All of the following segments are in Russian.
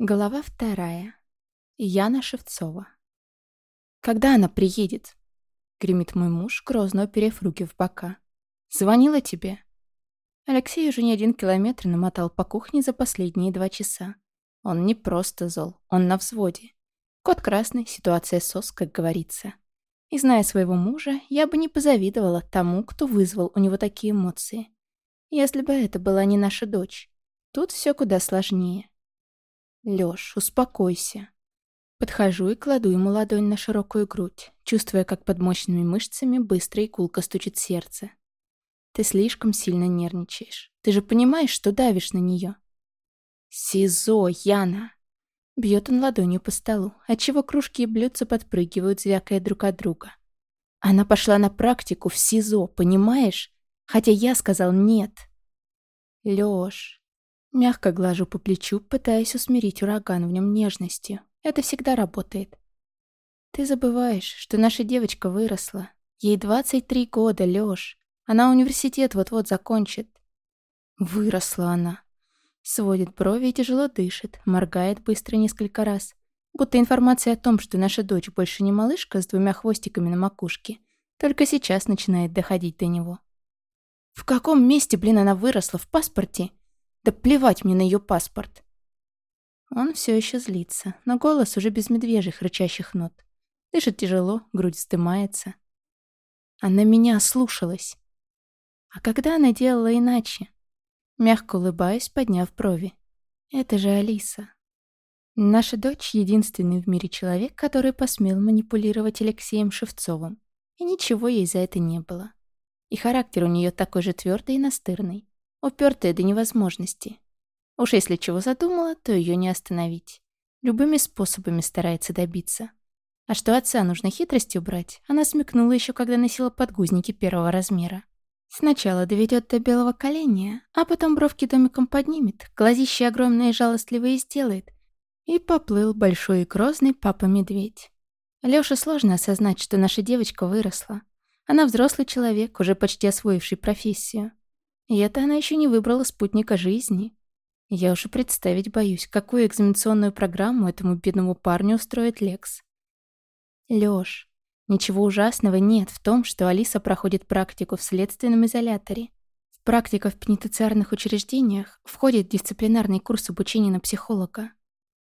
Глава вторая. Яна Шевцова. «Когда она приедет?» — гремит мой муж, грозно оперев руки в бока. «Звонила тебе?» Алексей уже не один километр намотал по кухне за последние два часа. Он не просто зол, он на взводе. Кот красный, ситуация сос, как говорится. И зная своего мужа, я бы не позавидовала тому, кто вызвал у него такие эмоции. Если бы это была не наша дочь. Тут все куда сложнее. Лёш, успокойся. Подхожу и кладу ему ладонь на широкую грудь, чувствуя, как под мощными мышцами быстро и кулко стучит сердце. Ты слишком сильно нервничаешь. Ты же понимаешь, что давишь на неё. СИЗО, Яна! Бьет он ладонью по столу, отчего кружки и блюдца подпрыгивают, звякая друг от друга. Она пошла на практику в СИЗО, понимаешь? Хотя я сказал нет. Лёш, Мягко глажу по плечу, пытаясь усмирить ураган в нем нежностью. Это всегда работает. Ты забываешь, что наша девочка выросла. Ей 23 года, Лёш. Она университет вот-вот закончит. Выросла она. Сводит брови и тяжело дышит, моргает быстро несколько раз. Будто информация о том, что наша дочь больше не малышка с двумя хвостиками на макушке, только сейчас начинает доходить до него. В каком месте, блин, она выросла? В паспорте? Да плевать мне на ее паспорт. Он все еще злится, но голос уже без медвежьих рычащих нот. Дышит тяжело, грудь вздымается. Она меня слушалась. А когда она делала иначе? Мягко улыбаюсь, подняв брови. Это же Алиса. Наша дочь — единственный в мире человек, который посмел манипулировать Алексеем Шевцовым. И ничего ей за это не было. И характер у нее такой же твердый и настырный упертая до невозможности. Уж если чего задумала, то ее не остановить. Любыми способами старается добиться. А что отца нужно хитростью брать, она смекнула еще, когда носила подгузники первого размера. Сначала доведет до белого коленя, а потом бровки домиком поднимет, глазище огромные и жалостливые сделает. И поплыл большой и грозный папа-медведь. Лёше сложно осознать, что наша девочка выросла. Она взрослый человек, уже почти освоивший профессию. И это она еще не выбрала спутника жизни. Я уже представить боюсь, какую экзаменационную программу этому бедному парню устроит Лекс. Лёш, ничего ужасного нет в том, что Алиса проходит практику в следственном изоляторе. В практика в пенитенциарных учреждениях входит дисциплинарный курс обучения на психолога.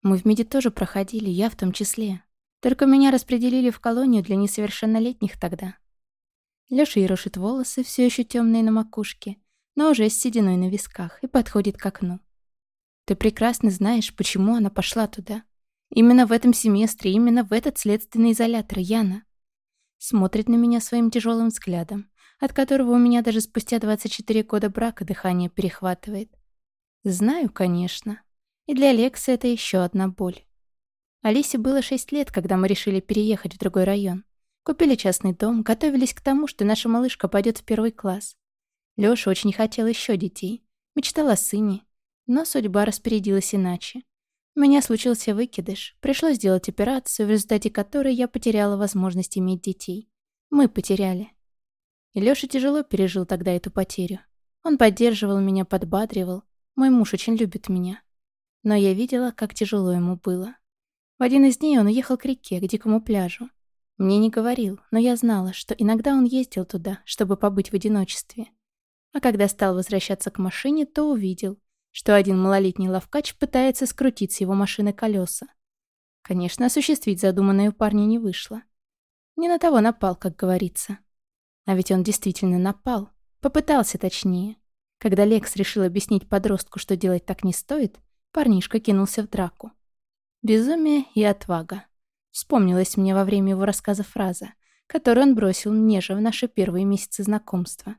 Мы в МИДе тоже проходили, я в том числе. Только меня распределили в колонию для несовершеннолетних тогда. Лёша ерошит волосы, все еще темные на макушке, но уже с сединой на висках и подходит к окну. Ты прекрасно знаешь, почему она пошла туда. Именно в этом семестре, именно в этот следственный изолятор, Яна. Смотрит на меня своим тяжелым взглядом, от которого у меня даже спустя 24 года брака дыхание перехватывает. Знаю, конечно. И для Алекса это еще одна боль. Алисе было 6 лет, когда мы решили переехать в другой район. Купили частный дом, готовились к тому, что наша малышка пойдет в первый класс. Лёша очень хотел еще детей. Мечтал о сыне. Но судьба распорядилась иначе. У меня случился выкидыш. Пришлось сделать операцию, в результате которой я потеряла возможность иметь детей. Мы потеряли. И Лёша тяжело пережил тогда эту потерю. Он поддерживал меня, подбадривал. Мой муж очень любит меня. Но я видела, как тяжело ему было. В один из дней он уехал к реке, к дикому пляжу. Мне не говорил, но я знала, что иногда он ездил туда, чтобы побыть в одиночестве. А когда стал возвращаться к машине, то увидел, что один малолетний ловкач пытается скрутить с его машины колеса. Конечно, осуществить задуманное у парня не вышло. Не на того напал, как говорится. А ведь он действительно напал. Попытался точнее. Когда Лекс решил объяснить подростку, что делать так не стоит, парнишка кинулся в драку. Безумие и отвага. Вспомнилась мне во время его рассказа фраза, которую он бросил мне же в наши первые месяцы знакомства.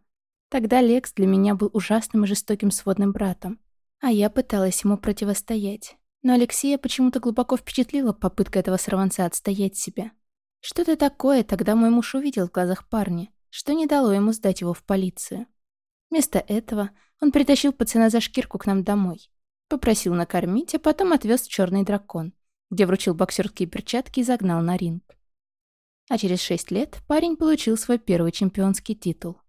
Тогда Лекс для меня был ужасным и жестоким сводным братом, а я пыталась ему противостоять. Но Алексея почему-то глубоко впечатлила попытка этого сорванца отстоять себя. Что-то такое тогда мой муж увидел в глазах парня, что не дало ему сдать его в полицию. Вместо этого он притащил пацана за шкирку к нам домой. Попросил накормить, а потом отвез в черный дракон, где вручил боксерские перчатки и загнал на ринг. А через шесть лет парень получил свой первый чемпионский титул.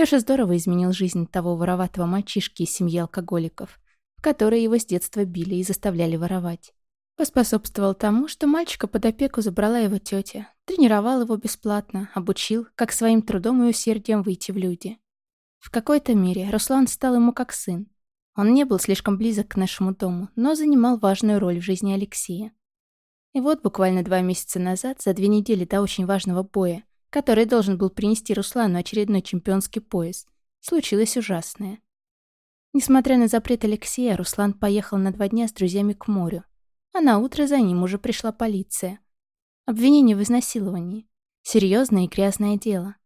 Лёша здорово изменил жизнь того вороватого мальчишки из семьи алкоголиков, в которые его с детства били и заставляли воровать. Поспособствовал тому, что мальчика под опеку забрала его тетя, тренировал его бесплатно, обучил, как своим трудом и усердием выйти в люди. В какой-то мере Руслан стал ему как сын. Он не был слишком близок к нашему дому, но занимал важную роль в жизни Алексея. И вот буквально два месяца назад, за две недели до очень важного боя, который должен был принести Руслану очередной чемпионский пояс, случилось ужасное. Несмотря на запрет Алексея, Руслан поехал на два дня с друзьями к морю, а на утро за ним уже пришла полиция. Обвинение в изнасиловании. Серьезное и грязное дело.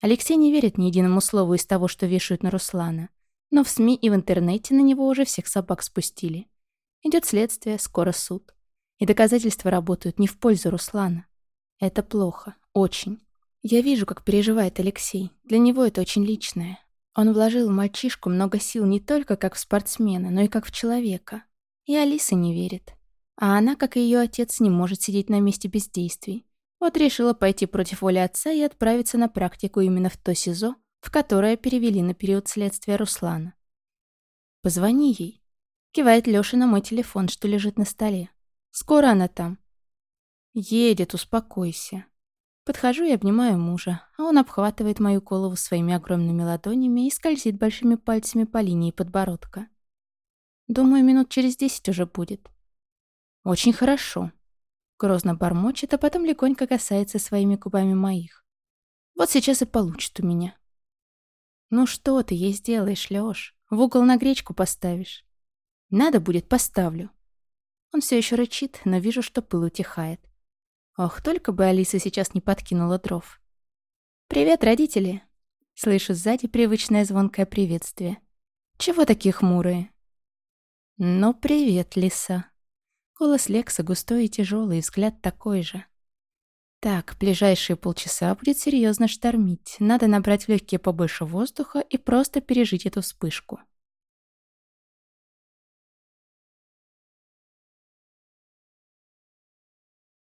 Алексей не верит ни единому слову из того, что вешают на Руслана. Но в СМИ и в интернете на него уже всех собак спустили. Идет следствие, скоро суд. И доказательства работают не в пользу Руслана. Это плохо. Очень. Я вижу, как переживает Алексей. Для него это очень личное. Он вложил в мальчишку много сил не только как в спортсмена, но и как в человека. И Алиса не верит. А она, как и ее отец, не может сидеть на месте без действий. Вот решила пойти против воли отца и отправиться на практику именно в то СИЗО, в которое перевели на период следствия Руслана. «Позвони ей», — кивает Лёша на мой телефон, что лежит на столе. «Скоро она там». «Едет, успокойся». Подхожу и обнимаю мужа, а он обхватывает мою голову своими огромными ладонями и скользит большими пальцами по линии подбородка. Думаю, минут через десять уже будет. «Очень хорошо», Грозно бормочет, а потом легонько касается своими губами моих. Вот сейчас и получит у меня. Ну что ты ей сделаешь, Лёш? В угол на гречку поставишь. Надо будет, поставлю. Он все еще рычит, но вижу, что пыл утихает. Ох, только бы Алиса сейчас не подкинула дров. «Привет, родители!» Слышу сзади привычное звонкое приветствие. «Чего такие хмурые?» «Ну, привет, лиса!» Голос Лекса густой и тяжелый, взгляд такой же. Так, ближайшие полчаса будет серьезно штормить. Надо набрать легкие побольше воздуха и просто пережить эту вспышку.